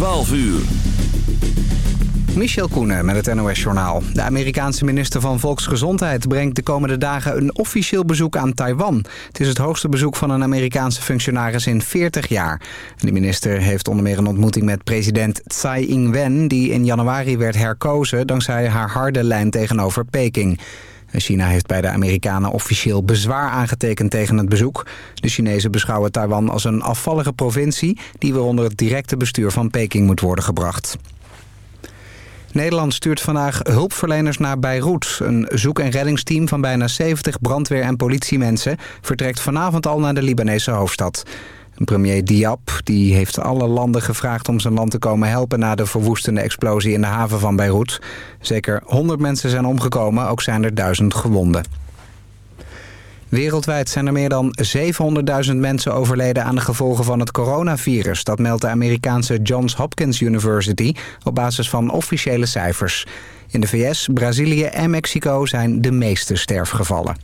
12 uur. Michel Koenen met het NOS-journaal. De Amerikaanse minister van Volksgezondheid brengt de komende dagen een officieel bezoek aan Taiwan. Het is het hoogste bezoek van een Amerikaanse functionaris in 40 jaar. De minister heeft onder meer een ontmoeting met president Tsai Ing-wen... die in januari werd herkozen dankzij haar harde lijn tegenover Peking. China heeft bij de Amerikanen officieel bezwaar aangetekend tegen het bezoek. De Chinezen beschouwen Taiwan als een afvallige provincie... die weer onder het directe bestuur van Peking moet worden gebracht. Nederland stuurt vandaag hulpverleners naar Beirut. Een zoek- en reddingsteam van bijna 70 brandweer- en politiemensen... vertrekt vanavond al naar de Libanese hoofdstad. Premier Diab die heeft alle landen gevraagd om zijn land te komen helpen... na de verwoestende explosie in de haven van Beirut. Zeker 100 mensen zijn omgekomen, ook zijn er duizend gewonden. Wereldwijd zijn er meer dan 700.000 mensen overleden aan de gevolgen van het coronavirus. Dat meldt de Amerikaanse Johns Hopkins University op basis van officiële cijfers. In de VS, Brazilië en Mexico zijn de meeste sterfgevallen.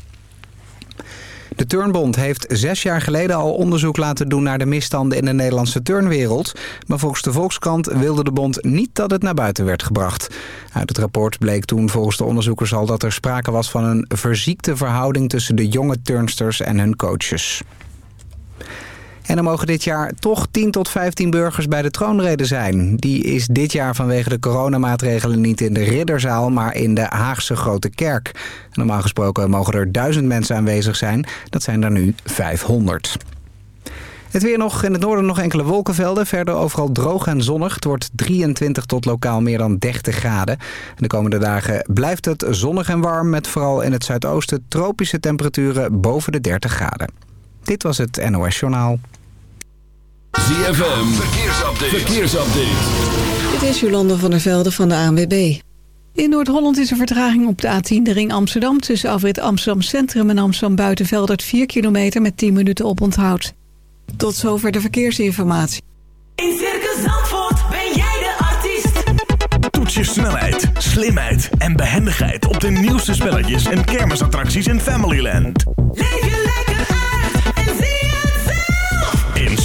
De Turnbond heeft zes jaar geleden al onderzoek laten doen naar de misstanden in de Nederlandse turnwereld. Maar volgens de Volkskrant wilde de bond niet dat het naar buiten werd gebracht. Uit het rapport bleek toen volgens de onderzoekers al dat er sprake was van een verziekte verhouding tussen de jonge turnsters en hun coaches. En er mogen dit jaar toch 10 tot 15 burgers bij de troonrede zijn. Die is dit jaar vanwege de coronamaatregelen niet in de Ridderzaal... maar in de Haagse Grote Kerk. Normaal gesproken mogen er 1000 mensen aanwezig zijn. Dat zijn er nu 500. Het weer nog. In het noorden nog enkele wolkenvelden. Verder overal droog en zonnig. Het wordt 23 tot lokaal meer dan 30 graden. De komende dagen blijft het zonnig en warm... met vooral in het zuidoosten tropische temperaturen boven de 30 graden. Dit was het NOS Journaal. ZFM, verkeersupdate. verkeersupdate. Dit is Jolande van der Velde van de ANWB. In Noord-Holland is er vertraging op de A10, de ring Amsterdam... tussen afrit Amsterdam Centrum en Amsterdam Buitenveldert 4 kilometer met 10 minuten oponthoud. Tot zover de verkeersinformatie. In Circus Zandvoort ben jij de artiest. Toets je snelheid, slimheid en behendigheid... op de nieuwste spelletjes en kermisattracties in Familyland. Leef je lekker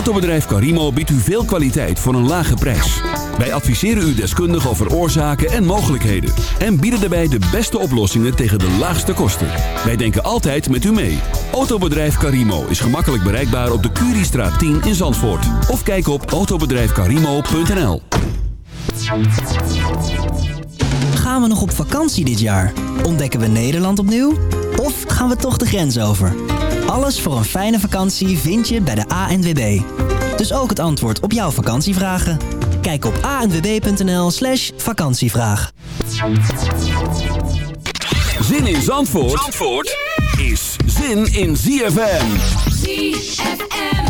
Autobedrijf Carimo biedt u veel kwaliteit voor een lage prijs. Wij adviseren u deskundig over oorzaken en mogelijkheden. En bieden daarbij de beste oplossingen tegen de laagste kosten. Wij denken altijd met u mee. Autobedrijf Carimo is gemakkelijk bereikbaar op de Curiestraat 10 in Zandvoort. Of kijk op autobedrijfcarimo.nl Gaan we nog op vakantie dit jaar? Ontdekken we Nederland opnieuw? Of gaan we toch de grens over? Alles voor een fijne vakantie vind je bij de ANWB. Dus ook het antwoord op jouw vakantievragen? Kijk op anwb.nl slash vakantievraag. Zin in Zandvoort, Zandvoort is zin in ZFM. ZFM.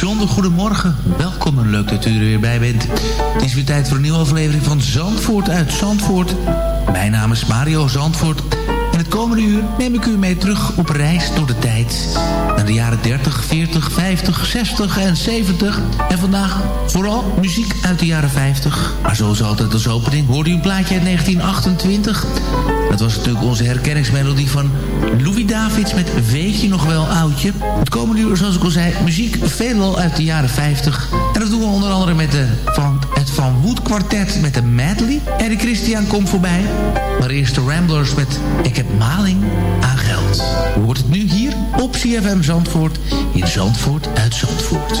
Bijzonder goedemorgen. Welkom en leuk dat u er weer bij bent. Het is weer tijd voor een nieuwe aflevering van Zandvoort uit Zandvoort. Mijn naam is Mario Zandvoort. Komende uur neem ik u mee terug op reis door de tijd. Naar de jaren 30, 40, 50, 60 en 70. En vandaag vooral muziek uit de jaren 50. Maar zoals altijd als opening hoorde u een plaatje uit 1928. Dat was natuurlijk onze herkenningsmelodie van Louis Davids met Weet je nog wel oudje. Het komende uur, zoals ik al zei, muziek veelal uit de jaren 50. En dat doen we onder andere met de, van, het Van Wood kwartet met de Medley. En de Christian komt voorbij. Maar eerst de Ramblers met Ik heb maling aan geld. Wordt het nu hier op CFM Zandvoort in Zandvoort uit Zandvoort.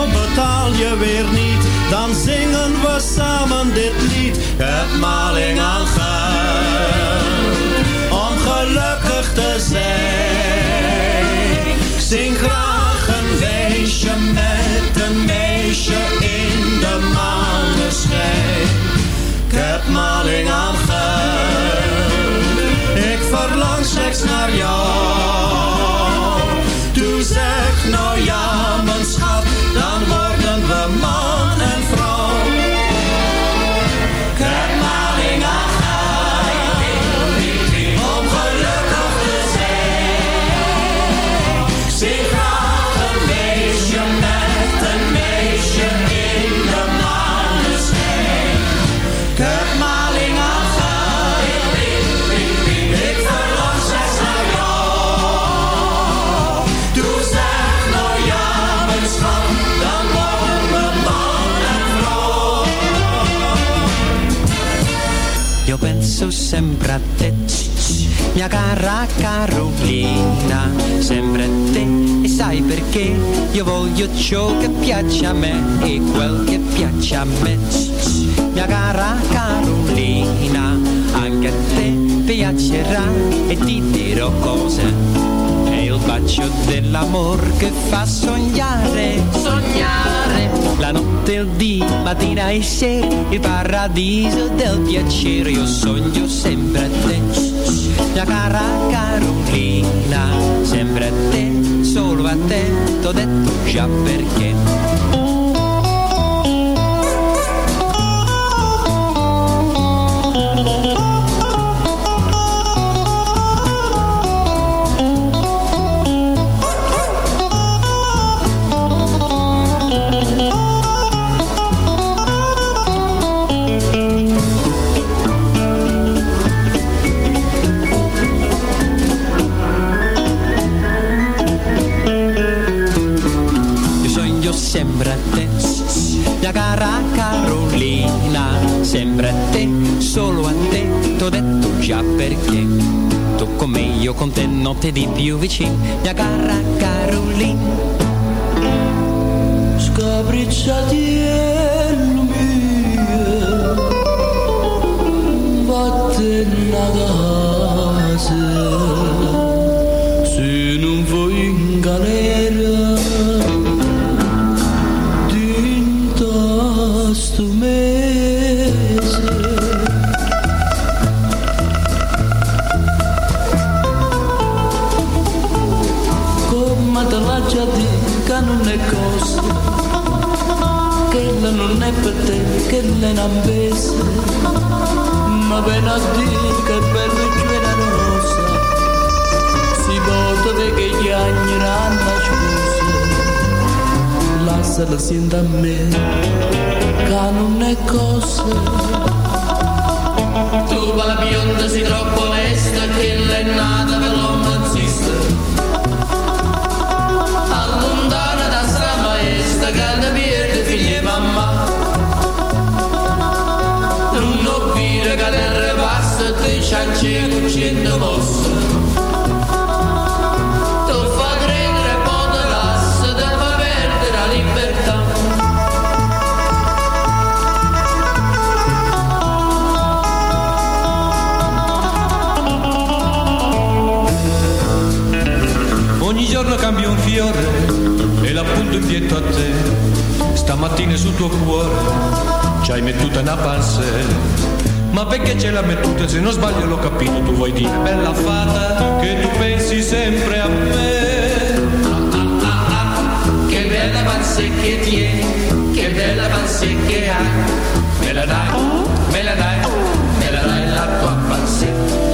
je weer niet. Dan zingen we samen dit lied. Het maling aan geld, om gelukkig te zijn. Zing graag een weesje met een meisje in de maneschijn. Ik heb maling aan geld. Ik verlang slechts naar jou. Doe zeg nou ja, mia cara Carolina, sempre a te. E sai perché? Io voglio ciò che piace a me e quel che piace a me. Mia cara Carolina, anche a te piacerà e ti dirò cose. È il bacio dell'amor che fa sognare, sognare. La notte, il dì, mattina e sera, il paradiso del piacere. Io sogno sempre a te, mia cara Carolina. Sempre a te, solo a te, t'ho detto già perché. Già perché. Tu con me, io con te, notte di più vicino, mia cara Carolina. Scapricciatiello mio, vattene non è per te, è una bese Ma ven a dire che è bello e generosa Si vota che gli anni ranno scusa. Lasciala senta a me Che non è cosa. Tu la bionda si troppo onesta che l'è nata per perdere la libertà Ogni giorno cambio un fiore e l'appunto in dietro a te. Stamattina sul tuo cuore ci hai mettuta una pansella. Ma perché ce l'ha mettuta? Se non sbaglio l'ho capito, tu vuoi dire bella fata che tu pensi sempre a me. Che bella panza che tieni, che bella panza che hai. Me la dai, me la dai, me la dai la tua panza.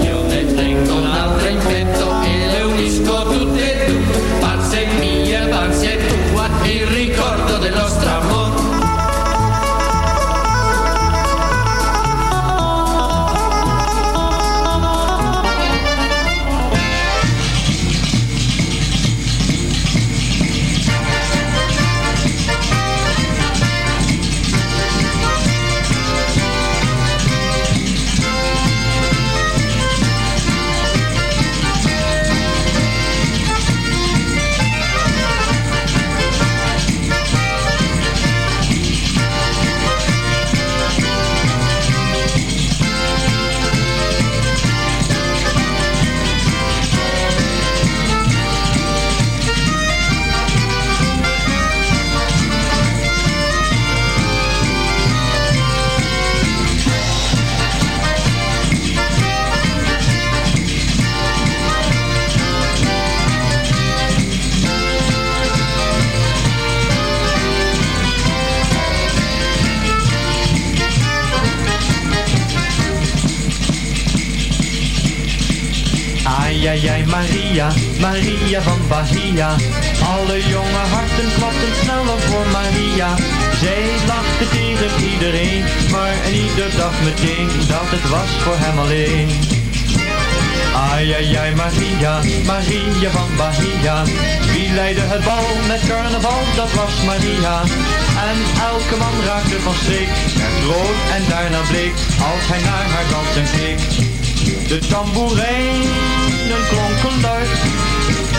Io ne tengo un'altra in petto e le unisco tutte Maria, van Bahia. Alle jonge harten klopten sneller voor Maria. Zij lachte tegen iedereen, maar en ieder dacht meteen dat het was voor hem alleen. Ai, ai, ai, Maria, Maria van Bahia. Wie leidde het bal met carnaval, dat was Maria. En elke man raakte van streek, werd rood en daarna bleek, als hij naar haar dansen keek. De tamboerijnen klonken luid,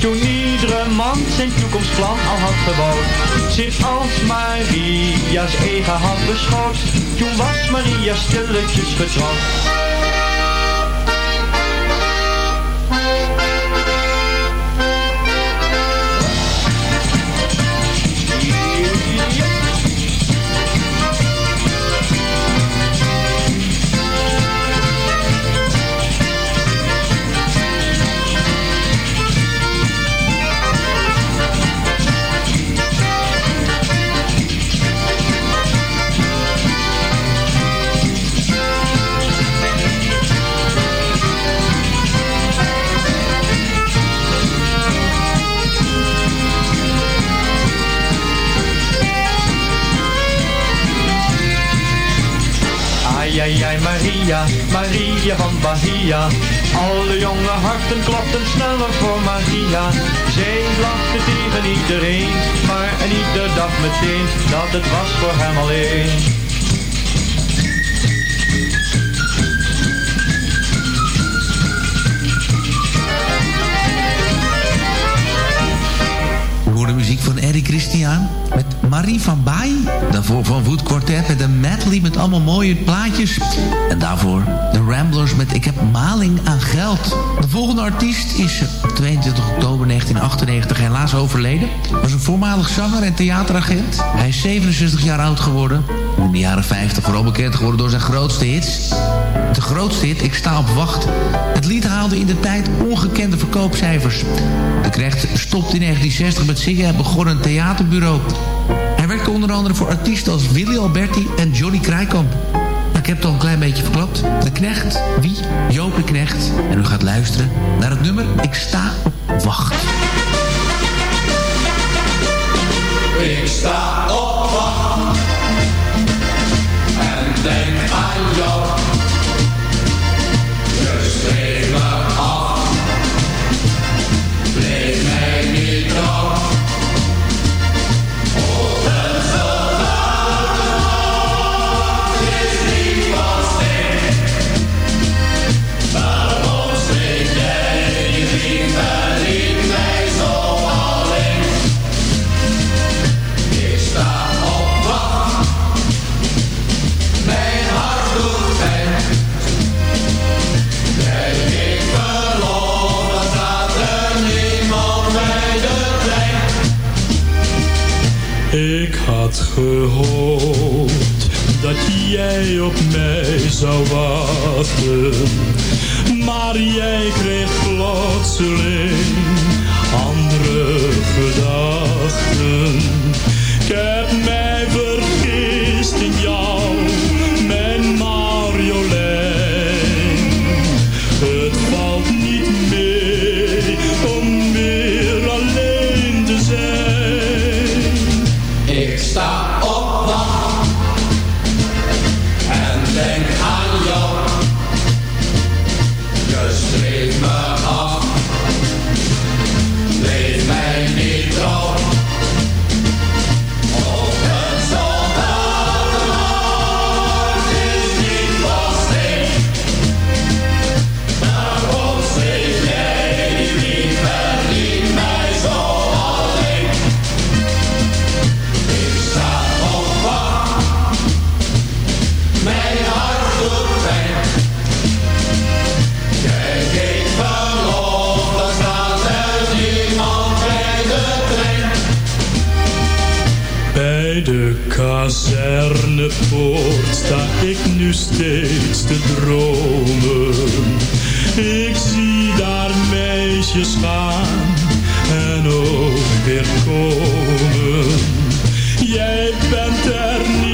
Toen iedere man zijn toekomstplan al had gebouwd, zich als Maria's eigen had beschouwd. Toen was Maria stilletjes getrouwd. Maria, van Bahia. Alle jonge harten klopten sneller voor Maria. Zij lachte tegen iedereen, maar en ieder dacht meteen dat het was voor hem alleen. Van Eddie Christian met Marie van Baai. Daarvoor van Wood Quartet met een medley met allemaal mooie plaatjes. En daarvoor de Ramblers met Ik heb maling aan geld. De volgende artiest is op 22 oktober 1998 helaas overleden. Was een voormalig zanger en theateragent. Hij is 67 jaar oud geworden. In de jaren 50 vooral bekend geworden door zijn grootste hits. De grootste hit, Ik sta op wacht. Het lied haalde in de tijd ongekende verkoopcijfers. De Knecht stopte in 1960 met zingen en begon een theaterbureau. Hij werkte onder andere voor artiesten als Willy Alberti en Johnny Krijkamp. Ik heb het al een klein beetje verklapt. De Knecht, wie? Joop de Knecht. En u gaat luisteren naar het nummer Ik sta op wacht. Ik sta op wacht en denk aan jou. Jij op mij zou wachten. Maar jij kreeg plotseling andere gedachten. Ik heb mij aan voort sta ik nu steeds te dromen. Ik zie daar meisjes gaan en ook weer komen. Jij bent er niet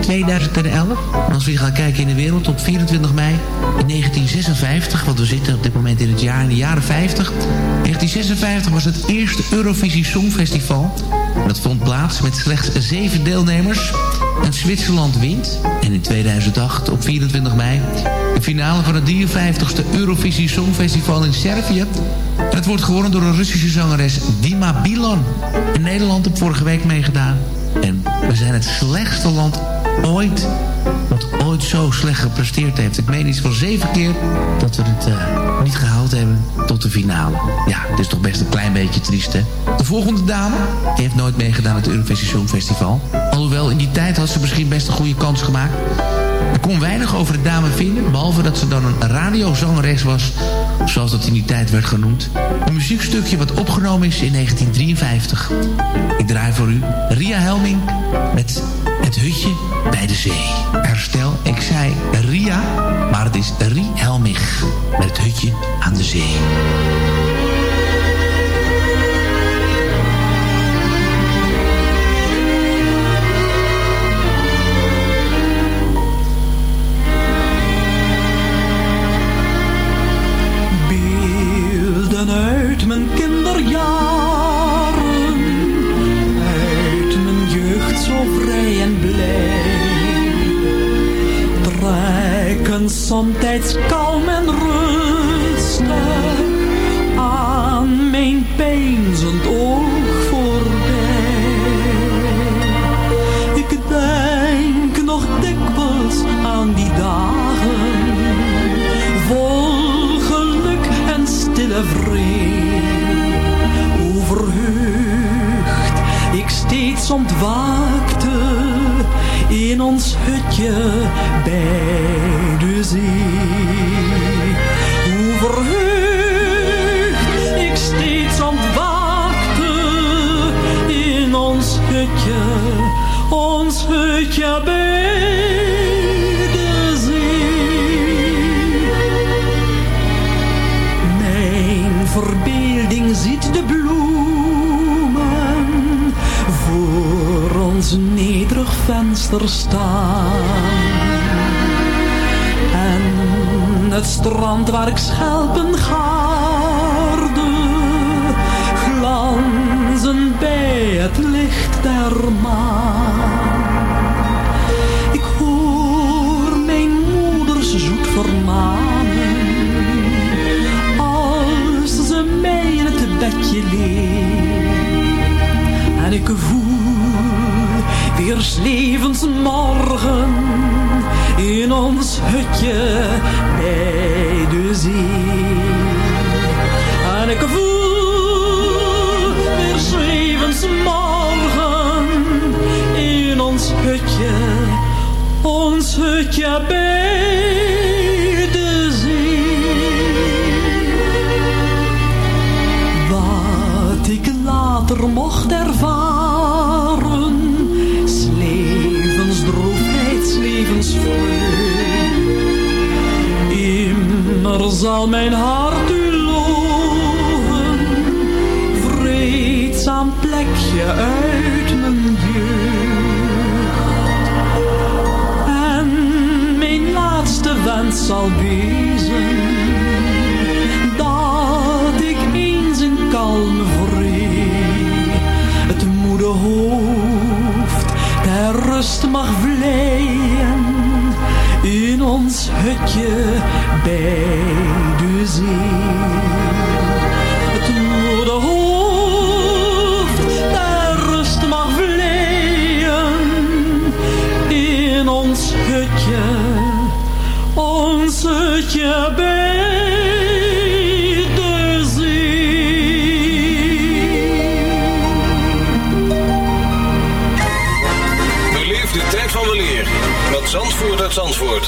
2011. En als we gaan kijken in de wereld op 24 mei in 1956... want we zitten op dit moment in het jaar in de jaren 50. 1956 was het eerste Eurovisie Songfestival. Dat vond plaats met slechts zeven deelnemers. En Zwitserland wint. En in 2008, op 24 mei... de finale van het 53ste Eurovisie Songfestival in Servië. En het wordt gewonnen door een Russische zangeres Dima Bilan. En Nederland heeft vorige week meegedaan. En we zijn het slechtste land ooit wat ooit zo slecht gepresteerd heeft. Ik meen iets van zeven keer dat we het uh, niet gehaald hebben tot de finale. Ja, het is toch best een klein beetje triest, hè? De volgende dame heeft nooit meegedaan aan het Eurovisie Songfestival. Alhoewel, in die tijd had ze misschien best een goede kans gemaakt. Ik kon weinig over de dame vinden, behalve dat ze dan een radiozangeres was, zoals dat in die tijd werd genoemd. Een muziekstukje wat opgenomen is in 1953. Ik draai voor u Ria Helming met Het Hutje bij de Zee. Herstel, ik zei Ria, maar het is Rie Helmich met Het Hutje aan de Zee. Somtijds kalm en rustig aan mijn peinzend oog voorbij. Ik denk nog dikwijls aan die dagen, vol geluk en stille vrede. Hoe ik steeds ontwaakte in ons hutje bij zee. Hoe verheugd ik steeds ontwaakte in ons hutje, ons hutje bij de zee. Mijn verbeelding ziet de bloemen voor ons nederig venster staan. Het strand waar ik schelpen gaarde, glanzen bij het licht der maan. Ik hoor mijn moeders zoet vermanen, als ze mij in het bedje leert. En ik voel weer 's levens morgen in ons hutje bij de zee. En ik voel weer 's levens morgen in ons hutje, ons hutje bij zal mijn hart u loven, vreedzaam plekje uit mijn jeugd. En mijn laatste wens zal wezen, dat ik eens in kalme vrede het moede hoofd ter rust mag vleien ons hutje bij de zee. Het moede hoofd ter rust mag vleien in ons hutje, ons hutje bij Zandvoort uit Zandvoort.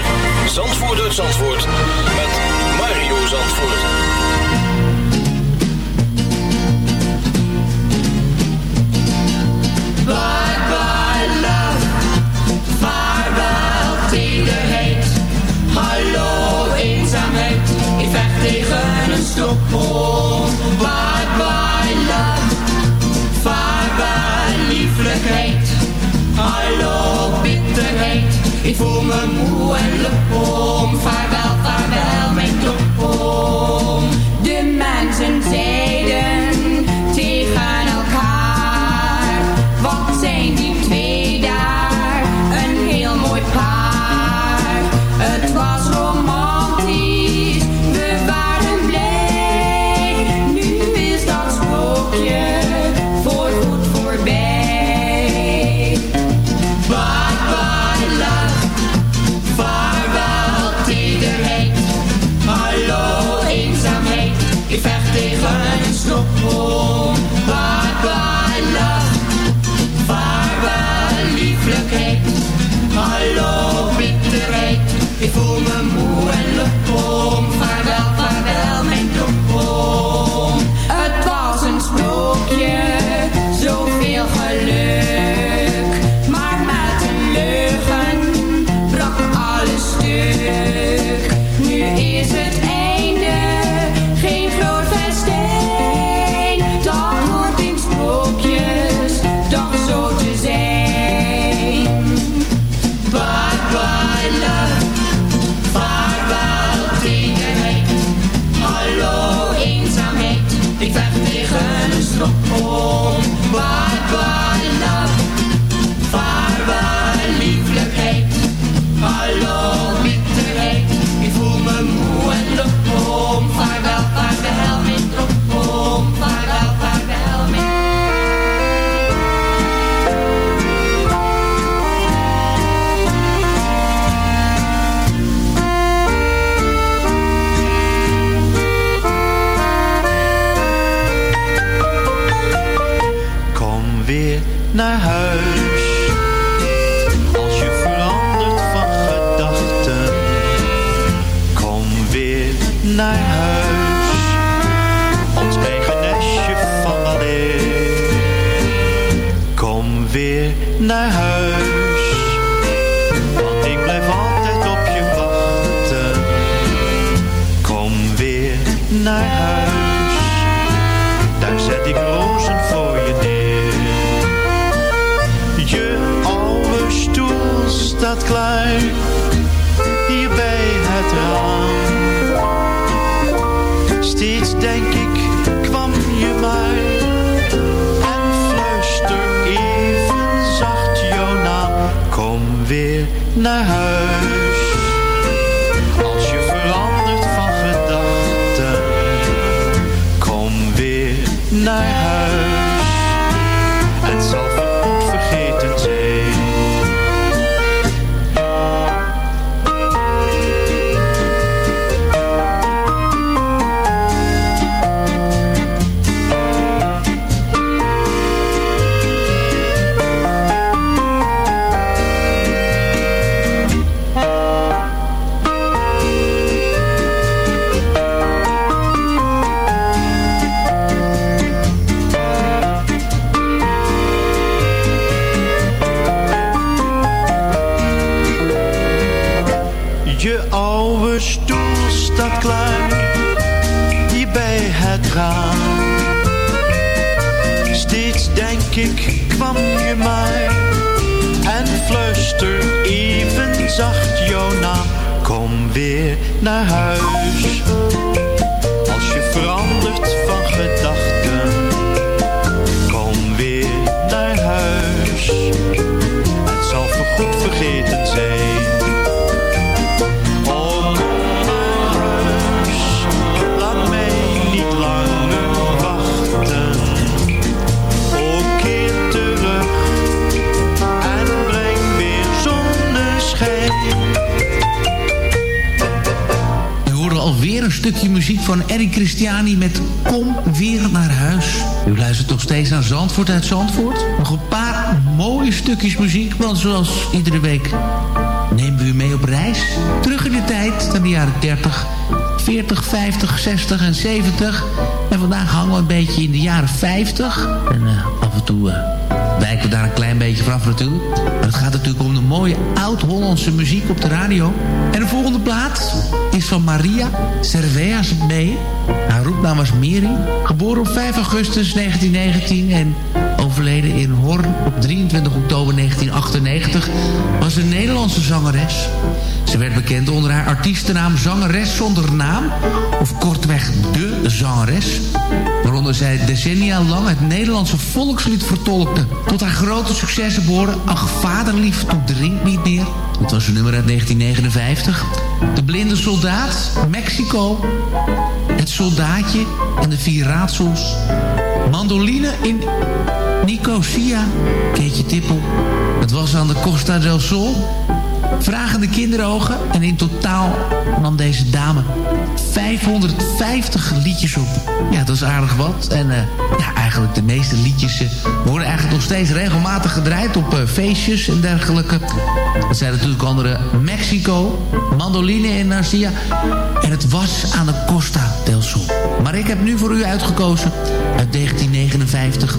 Zandvoort uit met Mario Zandvoort. Bye bye love, vaarwel tederheid. Hallo eenzaamheid, ik vecht tegen een stokbom. Bye bye love, vaarwel lieflijkheid. Hallo bitterheid, ik voel me moe en lepom. Vaarwel, vaarwel naar huis. Als je verandert van gedachten. Kom weer naar huis. Ons eigen nestje van alleen. Kom weer naar huis. Denk ik, kwam je maar. En fluister even zacht jouw naam. Kom weer naar huis. Naar huis. Als je verandert van gedachten. Kom weer naar huis. Het zal voorgoed vergeten zijn. Alweer een stukje muziek van Eric Christiani met Kom weer naar huis. U luistert nog steeds naar Zandvoort uit Zandvoort. Nog een paar mooie stukjes muziek, want zoals iedere week nemen we u mee op reis. Terug in de tijd, naar de jaren 30, 40, 50, 60 en 70. En vandaag hangen we een beetje in de jaren 50. En eh, af en toe... eh, wijken we daar een klein beetje vanaf natuurlijk. Maar het gaat natuurlijk om de mooie oud-Hollandse muziek op de radio. En de volgende plaat is van Maria Cerveas mee. Haar roepnaam was Miri. Geboren op 5 augustus 1919 en overleden in Horn op 23 oktober 1998... was een Nederlandse zangeres. Ze werd bekend onder haar artiestennaam Zangeres zonder naam... of kortweg De Zangeres... waaronder zij decennia lang het Nederlandse volkslied vertolkte. Tot haar grote successen behoorden Ach Vaderlief, Toe Drink Niet Meer... dat was een nummer uit 1959... De Blinde Soldaat, Mexico... Het Soldaatje en de Vier Raadsels... Mandoline in Nicosia, Keetje Tippel... Het was aan de Costa del Sol... Vragende kinderogen en in totaal nam deze dame 550 liedjes op. Ja, dat is aardig wat. En eh, ja, eigenlijk de meeste liedjes eh, worden eigenlijk nog steeds regelmatig gedraaid op eh, feestjes en dergelijke. Dat zijn natuurlijk andere Mexico, Mandoline en Narcia. En het was aan de Costa del Sol. Maar ik heb nu voor u uitgekozen uit 1959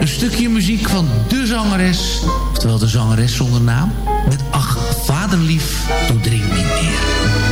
een stukje muziek van de zangeres, oftewel de zangeres zonder naam, met Ach, vaderlief, doe drink niet meer.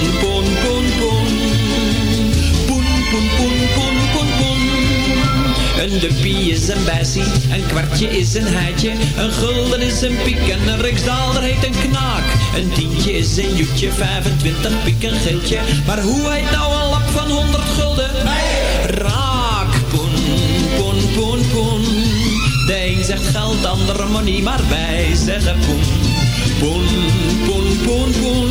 Een duppie is een bessie, een kwartje is een heitje, een gulden is een piek en een riksdaalder heet een knaak. Een tientje is een joetje, 25 piek een geeltje, maar hoe heet nou een lap van 100 gulden? Raak, poen, poen, poen, poen. De een zegt geld, de andere money, maar wij zeggen poen. Poen, poen, poen, poen.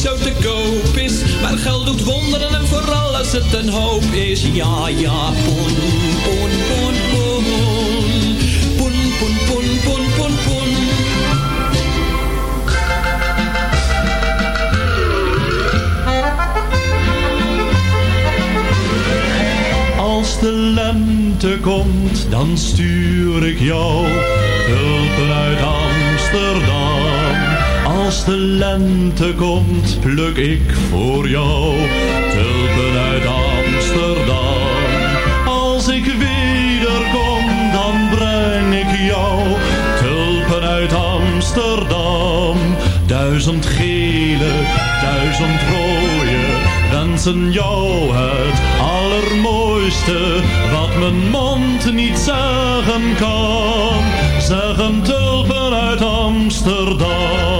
zo te koop is. Maar geld doet wonderen en vooral als het een hoop is. Ja, ja, poen, poen, poen, poen. Poen, poen, poen, poen, poen, poen. Als de lente komt, dan stuur ik jou tulpen uit Amsterdam. Als de lente komt, pluk ik voor jou tulpen uit Amsterdam. Als ik wederkom, dan breng ik jou tulpen uit Amsterdam. Duizend gele, duizend rode, wensen jou het allermooiste wat mijn mond niet zeggen kan. Zeggen tulpen uit Amsterdam.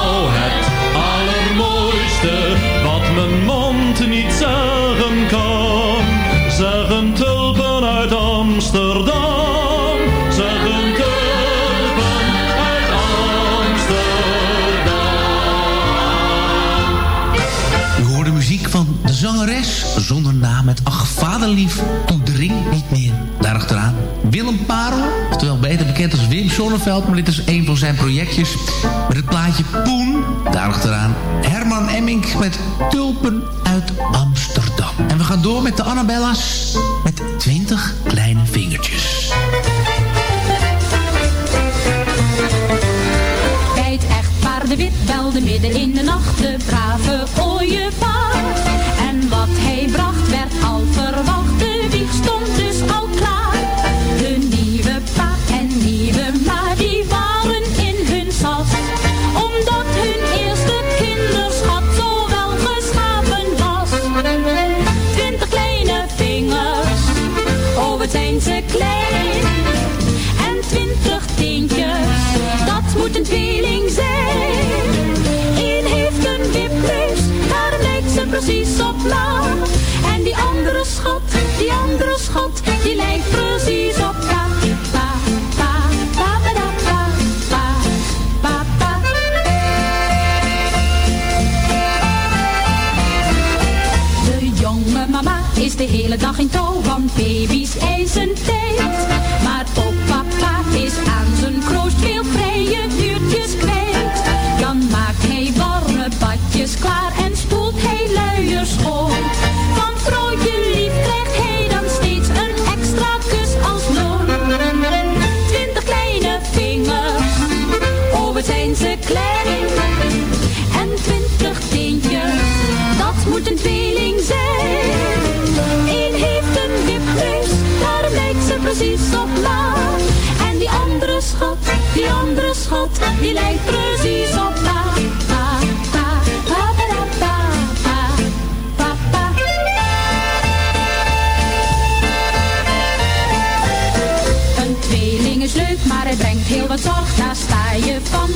zangeres zonder naam met Ach Vaderlief, toedring niet meer. Daarachteraan Willem Parel, oftewel beter bekend als Wim Sonneveld... maar dit is een van zijn projectjes met het plaatje Poen. Daarachteraan Herman Emmink met Tulpen uit Amsterdam. En we gaan door met de Annabella's met 20 kleine vingertjes. Bij het echt paardenwit belde midden in de nacht de brave ooievaar. Op. En die andere schat, die andere schat, die lijkt precies op pa. Pa, pa, pa, pa, pa, pa, pa. De jonge mama is de hele dag in touw, want baby's eisen tijd. Maar ook papa is je van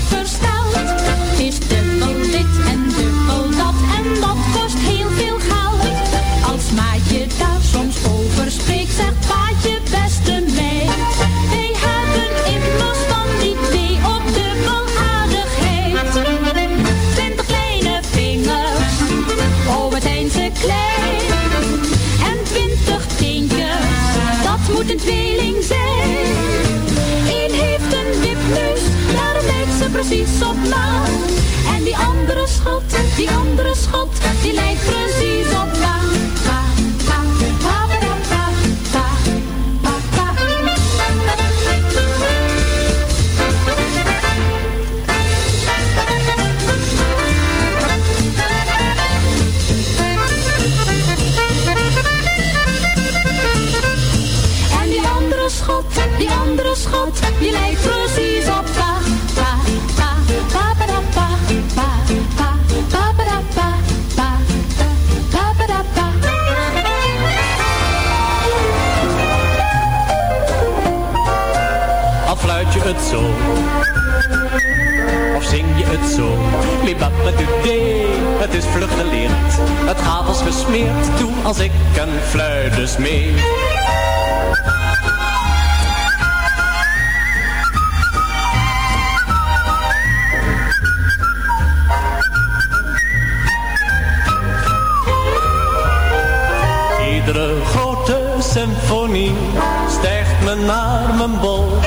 precies op ma. Het zo? Of zing je het zo? Libabadudee Het is vlug geleerd. Het gaat als gesmeerd Doe als ik een fluit mee. Iedere grote symfonie stijgt me naar mijn bol.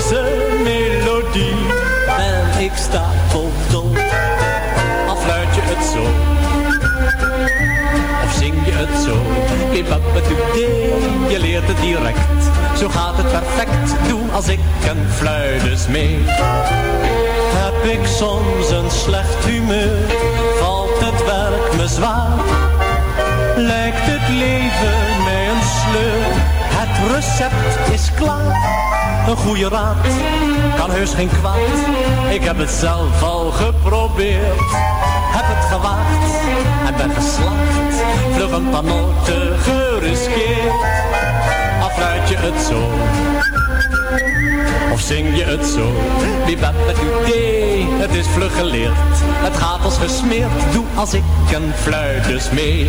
Deze melodie ben ik stapeldol. Al fluit je het zo, of zing je het zo. Je leert het direct. Zo gaat het perfect, doe als ik een fluit mee. Heb ik soms een slecht humeur, valt het werk me zwaar. Lijkt het leven mij een sleur, recept is klaar. Een goede raad, kan heus geen kwaad. Ik heb het zelf al geprobeerd. Heb het gewaagd en ben geslaagd. Vlug een paar noten geriskeerd. Afluit je het zo, of zing je het zo? Bibabadudee, het is vlug geleerd. Het gaat als gesmeerd, doe als ik een fluit dus mee.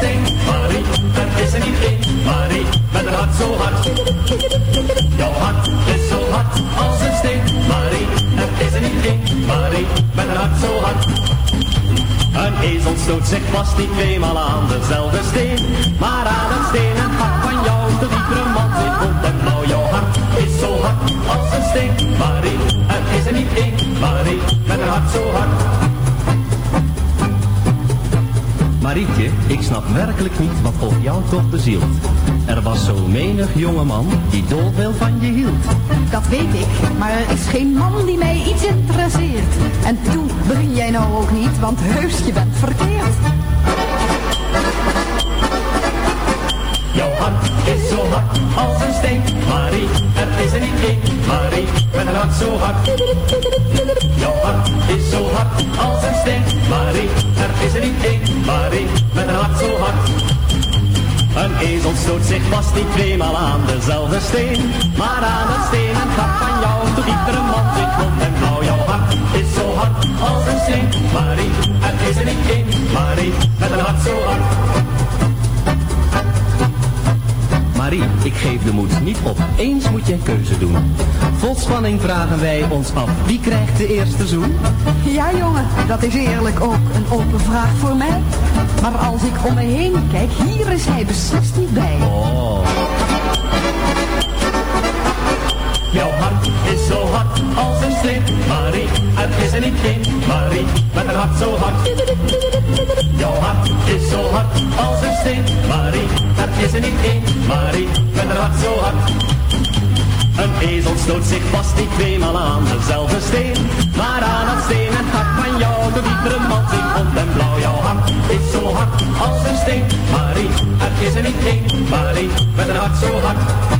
Steen, Marie. Er is er niet één, Marie, met een hart zo hard. Jouw hart is zo hard als een steen, Marie. Er is er niet één, Marie, met een hart zo hard. Een ezel stoot zich vast niet tweemaal aan dezelfde steen, maar aan een steen en hart van jou, de diepere man zit rond en blauw. Jouw hart is zo hard als een steen, Marie. Er is er niet één, Marie, met een hart zo hard. Marietje, ik snap werkelijk niet wat op jou toch bezielt. Er was zo menig jongeman die dolveel van je hield. Dat weet ik, maar er is geen man die mij iets interesseert. En toe begin jij nou ook niet, want heus je bent verkeerd. Jouw hart is zo hard als een steen, Marie. Er is er niet één, Marie, met een hart zo hard. Jouw hart is zo hard als een steen, Marie. Er is er niet één, Marie, met een hart zo hard. Een ezel stoot zich vast niet tweemaal aan dezelfde steen, maar aan het steen en gat van jou, de diepere man zit rond en blauw. Jouw hart is zo hard als een steen, Marie. Er is er niet één, Marie, met een hart zo hard. Marie, ik geef de moed niet op. Eens moet je een keuze doen. Vol spanning vragen wij ons af. Wie krijgt de eerste zoen? Ja jongen, dat is eerlijk ook een open vraag voor mij. Maar als ik om me heen kijk, hier is hij beslist niet bij. Oh. Marie. Er is er niet één, Marie, met een hart zo hard. Jouw hart is zo hard als een steen, Marie. Er is er niet één, Marie, met een hart zo hard. Een ezel stoot zich vast niet tweemaal aan dezelfde steen. Maar aan het steen en hart van jou, de diepere man zingt rond en blauw. Jouw hart is zo hard als een steen, Marie. Er is er niet één, Marie, met een hart zo hard.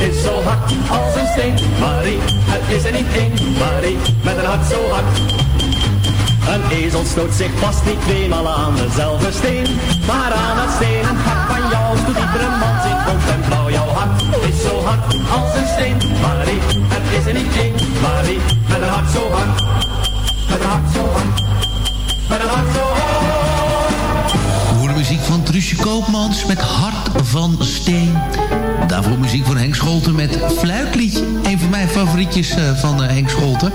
is zo hard als een steen, Marie. Het is er niet één, Marie, met een hart zo hard. Een ezel stoot zich vast niet tweemaal aan dezelfde steen. Maar aan het steen en hart van jou, de diepere man zit rond en blauw. Jouw hart is zo hard als een steen, Marie. Het is er niet één, Marie, met een hart zo hard. Met een hart zo hard. Met een hart zo hard. Horen muziek van Truusje Koopmans met Hart van Steen. Daarvoor muziek van Henk Scholten met Fluitliedje. Een van mijn favorietjes eh, van eh, Henk Scholten.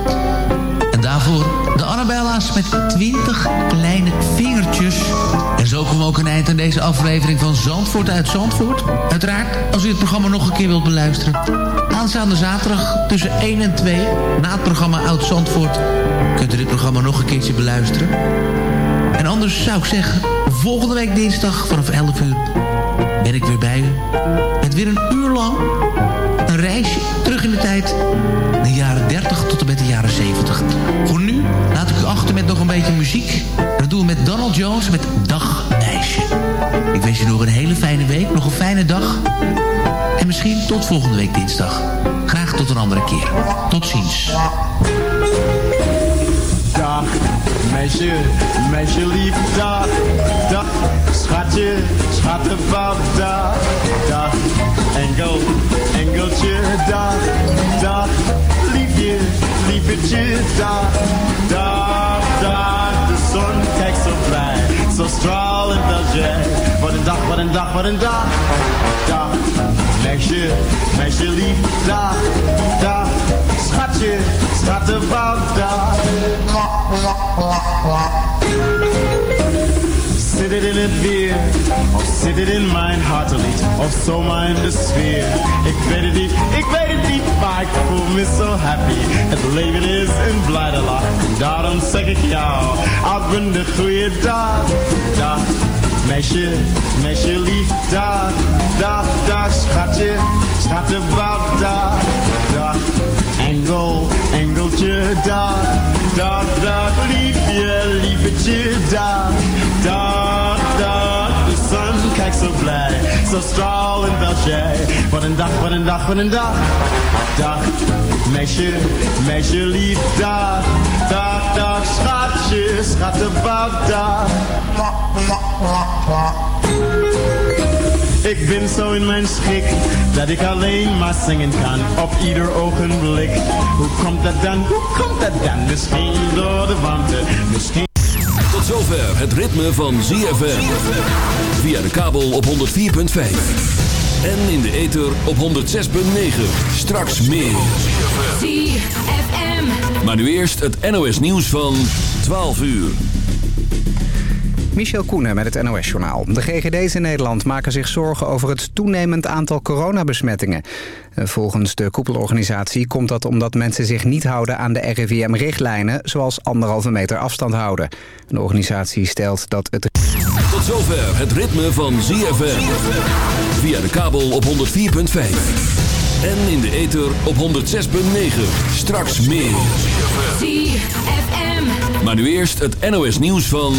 En daarvoor de Annabella's met 20 kleine vingertjes. En zo komen we ook een eind aan deze aflevering van Zandvoort uit Zandvoort. Uiteraard, als u het programma nog een keer wilt beluisteren. Aanstaande zaterdag tussen 1 en 2, na het programma Oud Zandvoort... kunt u dit programma nog een keertje beluisteren. En anders zou ik zeggen, volgende week dinsdag vanaf 11 uur ben ik weer bij u. Weer een uur lang een reisje terug in de tijd. De jaren 30 tot en met de jaren 70. Voor nu laat ik u achter met nog een beetje muziek. Dat doen we met Donald Jones met Dag Meisje. Ik wens je nog een hele fijne week, nog een fijne dag. En misschien tot volgende week dinsdag. Graag tot een andere keer. Tot ziens. Dag, meisje, meisje lief, dag, dag, schatje, schattenpap, dag, dag, engel, engeltje, dag, dag, liefje, liefetje, dag, dag, dag, de zon kijkt zo blij, zo stralend als jij, wat een dag, wat een dag, wat een dag, dag, meisje, meisje lief, dag, dag. Schatje, dag. Zit het in het weer, of zit het in mijn hartelied, of zomaar in de sfeer? Ik weet het niet, ik weet het niet, maar ik voel me zo happy. Het leven is een blijde lach, en daarom zeg ik jou, ik ben de goede dag, dag. Meisje, meisje lief, dag, dag, dag, schatje, schattenbout, dag, dag. Engel, engeltje, dag, dag, dag, liefje, liefetje, dag, dag, dag. De zon kijkt zo blij, zo stralend als jij. Wat een dag, wat een dag, wat een dag. Dag, meisje, meisje lief, dag, dag, dag, schatje, schattenbout, dag. Ik ben zo in mijn schik dat ik alleen maar zingen kan op ieder ogenblik. Hoe komt dat dan? Hoe komt dat dan? Misschien door de warmte, misschien. Tot zover het ritme van ZFM. Via de kabel op 104.5. En in de ether op 106.9. Straks meer. ZFM. Maar nu eerst het NOS nieuws van 12 uur. Michel Koenen met het NOS-journaal. De GGD's in Nederland maken zich zorgen over het toenemend aantal coronabesmettingen. Volgens de koepelorganisatie komt dat omdat mensen zich niet houden aan de RIVM-richtlijnen... zoals anderhalve meter afstand houden. De organisatie stelt dat het... Tot zover het ritme van ZFM. Via de kabel op 104.5. En in de ether op 106.9. Straks meer. ZFM. Maar nu eerst het NOS nieuws van...